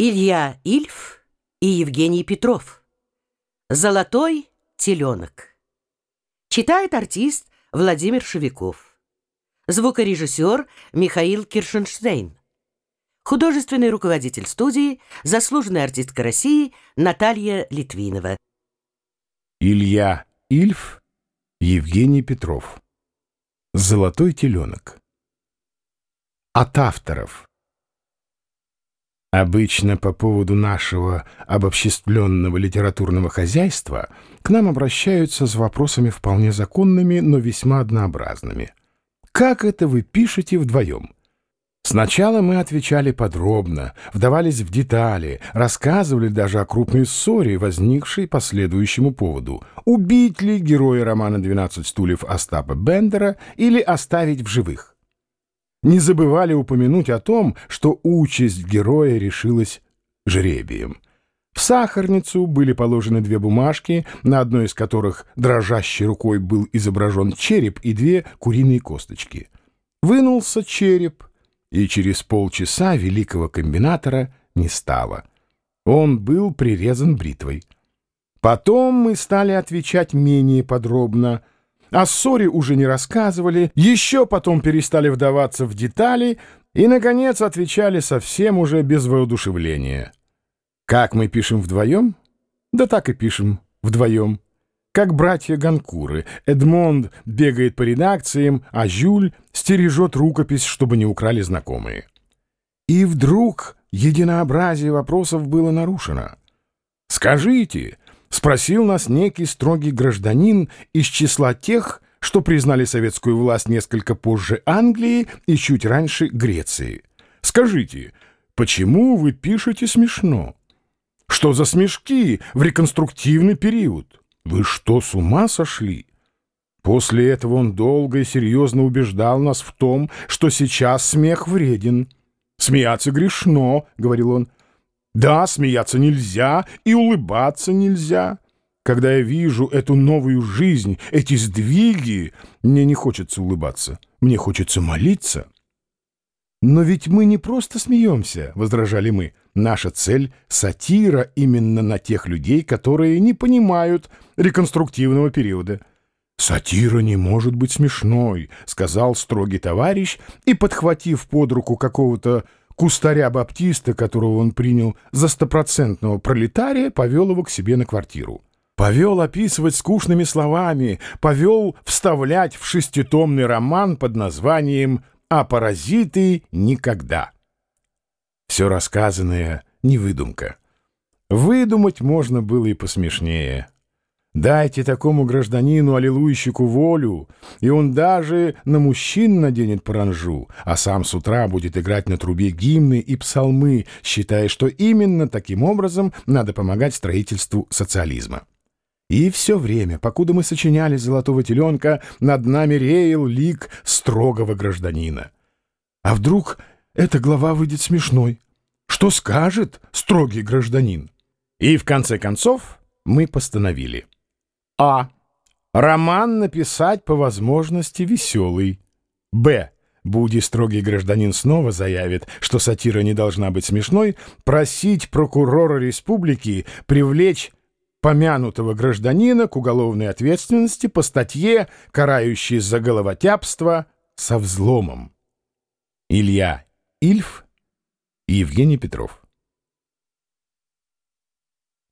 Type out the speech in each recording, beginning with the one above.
Илья Ильф и Евгений Петров. Золотой теленок. Читает артист Владимир Шевиков. Звукорежиссер Михаил Киршенштейн. Художественный руководитель студии, заслуженная артистка России Наталья Литвинова. Илья Ильф, Евгений Петров. Золотой теленок. От авторов. Обычно по поводу нашего обобществленного литературного хозяйства к нам обращаются с вопросами вполне законными, но весьма однообразными. Как это вы пишете вдвоем? Сначала мы отвечали подробно, вдавались в детали, рассказывали даже о крупной ссоре, возникшей по следующему поводу. Убить ли героя романа «12 стульев» Остапа Бендера или оставить в живых? Не забывали упомянуть о том, что участь героя решилась жребием. В сахарницу были положены две бумажки, на одной из которых дрожащей рукой был изображен череп и две куриные косточки. Вынулся череп, и через полчаса великого комбинатора не стало. Он был прирезан бритвой. Потом мы стали отвечать менее подробно — о ссоре уже не рассказывали, еще потом перестали вдаваться в детали и, наконец, отвечали совсем уже без воодушевления. Как мы пишем вдвоем? Да так и пишем вдвоем. Как братья Ганкуры. Эдмонд бегает по редакциям, а Жюль стережет рукопись, чтобы не украли знакомые. И вдруг единообразие вопросов было нарушено. «Скажите, — спросил нас некий строгий гражданин из числа тех, что признали советскую власть несколько позже Англии и чуть раньше Греции. «Скажите, почему вы пишете смешно? Что за смешки в реконструктивный период? Вы что, с ума сошли?» После этого он долго и серьезно убеждал нас в том, что сейчас смех вреден. «Смеяться грешно», — говорил он, да, смеяться нельзя и улыбаться нельзя. Когда я вижу эту новую жизнь, эти сдвиги, мне не хочется улыбаться, мне хочется молиться. «Но ведь мы не просто смеемся», — возражали мы. «Наша цель — сатира именно на тех людей, которые не понимают реконструктивного периода». «Сатира не может быть смешной», — сказал строгий товарищ, и, подхватив под руку какого-то кустаря-баптиста, которого он принял за стопроцентного пролетария, повел его к себе на квартиру. Повел описывать скучными словами, повел вставлять в шеститомный роман под названием «А паразиты никогда». Все рассказанное — не выдумка. Выдумать можно было и посмешнее. Дайте такому гражданину аллилуйщику волю, и он даже на мужчин наденет паранжу, а сам с утра будет играть на трубе гимны и псалмы, считая, что именно таким образом надо помогать строительству социализма. И все время, покуда мы сочиняли «Золотого теленка», над нами реял лик строгого гражданина. А вдруг эта глава выйдет смешной? Что скажет строгий гражданин? И в конце концов мы постановили — а. Роман написать по возможности веселый. Б. Буди строгий гражданин снова заявит, что сатира не должна быть смешной, просить прокурора республики привлечь помянутого гражданина к уголовной ответственности по статье, карающей за головотяпство со взломом. Илья Ильф и Евгений Петров.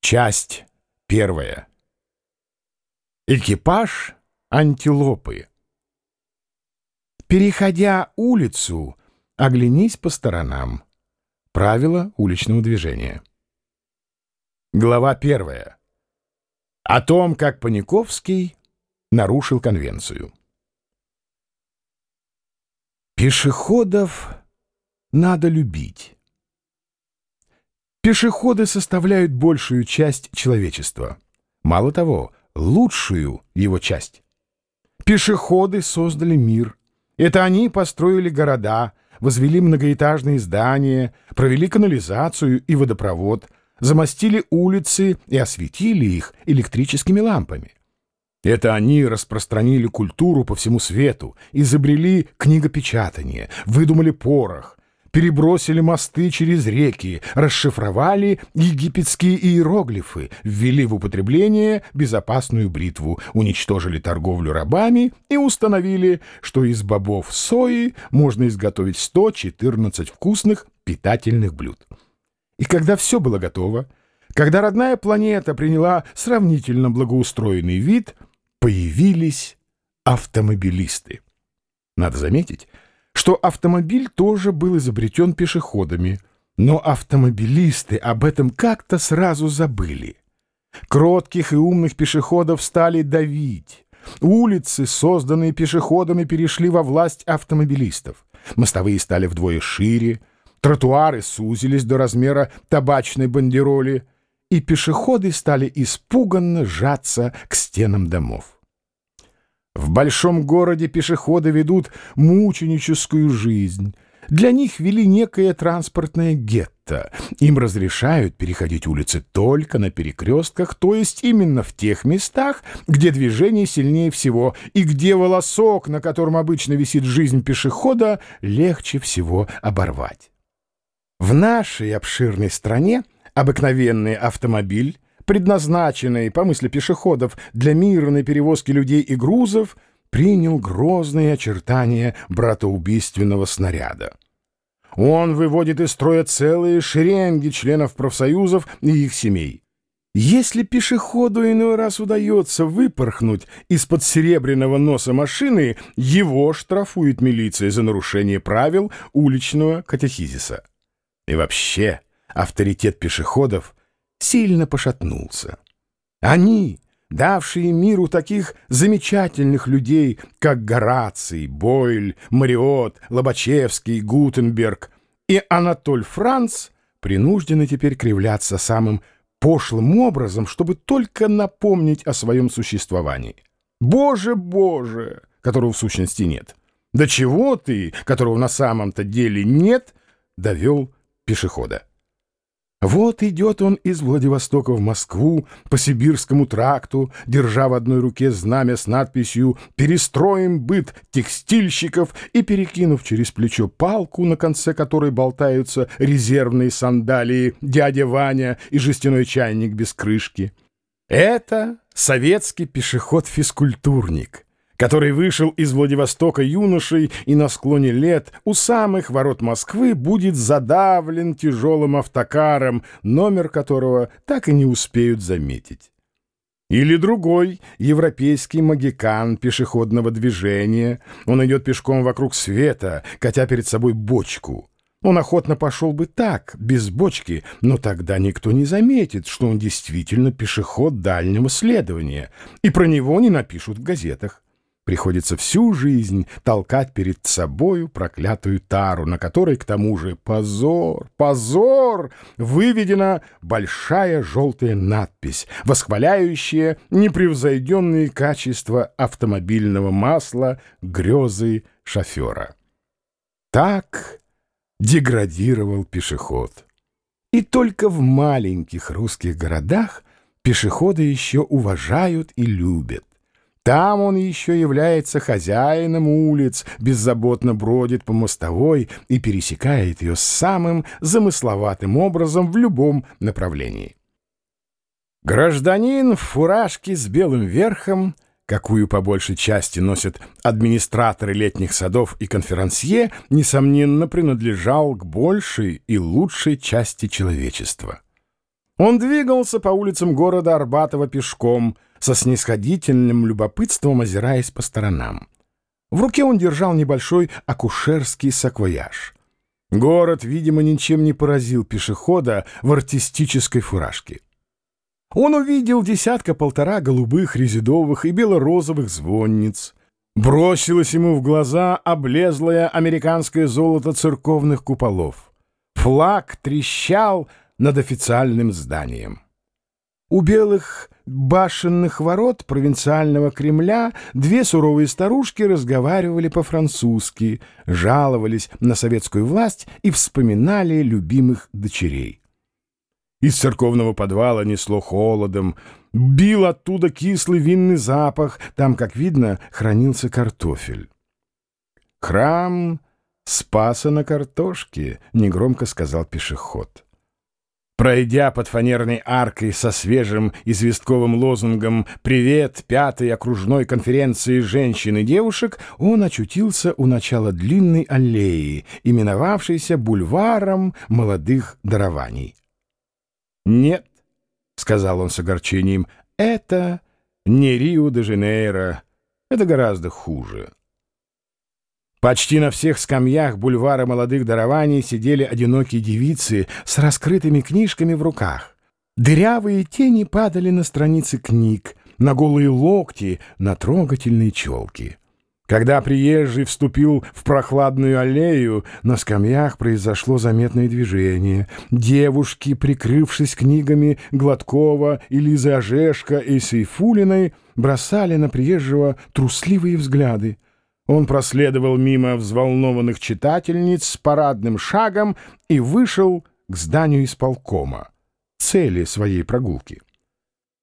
Часть первая. Экипаж антилопы. Переходя улицу, оглянись по сторонам. Правила уличного движения. Глава первая. О том, как Паниковский нарушил конвенцию. Пешеходов надо любить. Пешеходы составляют большую часть человечества. Мало того, лучшую его часть. Пешеходы создали мир. Это они построили города, возвели многоэтажные здания, провели канализацию и водопровод, замостили улицы и осветили их электрическими лампами. Это они распространили культуру по всему свету, изобрели книгопечатание, выдумали порох, перебросили мосты через реки, расшифровали египетские иероглифы, ввели в употребление безопасную бритву, уничтожили торговлю рабами и установили, что из бобов сои можно изготовить 114 вкусных питательных блюд. И когда все было готово, когда родная планета приняла сравнительно благоустроенный вид, появились автомобилисты. Надо заметить, что автомобиль тоже был изобретен пешеходами, но автомобилисты об этом как-то сразу забыли. Кротких и умных пешеходов стали давить. Улицы, созданные пешеходами, перешли во власть автомобилистов. Мостовые стали вдвое шире, тротуары сузились до размера табачной бандероли, и пешеходы стали испуганно сжаться к стенам домов. В большом городе пешеходы ведут мученическую жизнь. Для них вели некое транспортное гетто. Им разрешают переходить улицы только на перекрестках, то есть именно в тех местах, где движение сильнее всего и где волосок, на котором обычно висит жизнь пешехода, легче всего оборвать. В нашей обширной стране обыкновенный автомобиль предназначенный, по мысли пешеходов, для мирной перевозки людей и грузов, принял грозные очертания братоубийственного снаряда. Он выводит из строя целые шеренги членов профсоюзов и их семей. Если пешеходу иной раз удается выпорхнуть из-под серебряного носа машины, его штрафует милиция за нарушение правил уличного катехизиса. И вообще авторитет пешеходов сильно пошатнулся. Они, давшие миру таких замечательных людей, как Гораций, Бойль, Мариот, Лобачевский, Гутенберг и Анатоль Франц, принуждены теперь кривляться самым пошлым образом, чтобы только напомнить о своем существовании. «Боже, Боже!» которого в сущности нет. «Да чего ты, которого на самом-то деле нет?» довел пешехода. Вот идет он из Владивостока в Москву по Сибирскому тракту, держа в одной руке знамя с надписью «Перестроим быт текстильщиков» и перекинув через плечо палку, на конце которой болтаются резервные сандалии «Дядя Ваня» и жестяной чайник без крышки. Это советский пешеход-физкультурник — который вышел из Владивостока юношей и на склоне лет у самых ворот Москвы будет задавлен тяжелым автокаром, номер которого так и не успеют заметить. Или другой европейский магикан пешеходного движения. Он идет пешком вокруг света, катя перед собой бочку. Он охотно пошел бы так, без бочки, но тогда никто не заметит, что он действительно пешеход дальнего следования, и про него не напишут в газетах. Приходится всю жизнь толкать перед собою проклятую тару, на которой, к тому же, позор, позор, выведена большая желтая надпись, восхваляющая непревзойденные качества автомобильного масла грезы шофера. Так деградировал пешеход. И только в маленьких русских городах пешеходы еще уважают и любят. Там он еще является хозяином улиц, беззаботно бродит по мостовой и пересекает ее самым замысловатым образом в любом направлении. Гражданин в фуражке с белым верхом, какую по большей части носят администраторы летних садов и конферансье, несомненно принадлежал к большей и лучшей части человечества. Он двигался по улицам города Арбатова пешком, со снисходительным любопытством озираясь по сторонам. В руке он держал небольшой акушерский саквояж. Город, видимо, ничем не поразил пешехода в артистической фуражке. Он увидел десятка-полтора голубых, резидовых и бело-розовых звонниц. Бросилось ему в глаза облезлое американское золото церковных куполов. Флаг трещал, над официальным зданием. У белых башенных ворот провинциального Кремля две суровые старушки разговаривали по-французски, жаловались на советскую власть и вспоминали любимых дочерей. Из церковного подвала несло холодом, бил оттуда кислый винный запах, там, как видно, хранился картофель. Храм спаса на картошке», — негромко сказал пешеход. Пройдя под фанерной аркой со свежим известковым лозунгом «Привет пятой окружной конференции женщин и девушек», он очутился у начала длинной аллеи, именовавшейся бульваром молодых дарований. «Нет», — сказал он с огорчением, — «это не Рио-де-Жанейро, это гораздо хуже». Почти на всех скамьях бульвара молодых дарований сидели одинокие девицы с раскрытыми книжками в руках. Дырявые тени падали на страницы книг, на голые локти, на трогательные челки. Когда приезжий вступил в прохладную аллею, на скамьях произошло заметное движение. Девушки, прикрывшись книгами Гладкова, Элизы Ожешко и Сейфулиной, бросали на приезжего трусливые взгляды. Он проследовал мимо взволнованных читательниц с парадным шагом и вышел к зданию исполкома, цели своей прогулки.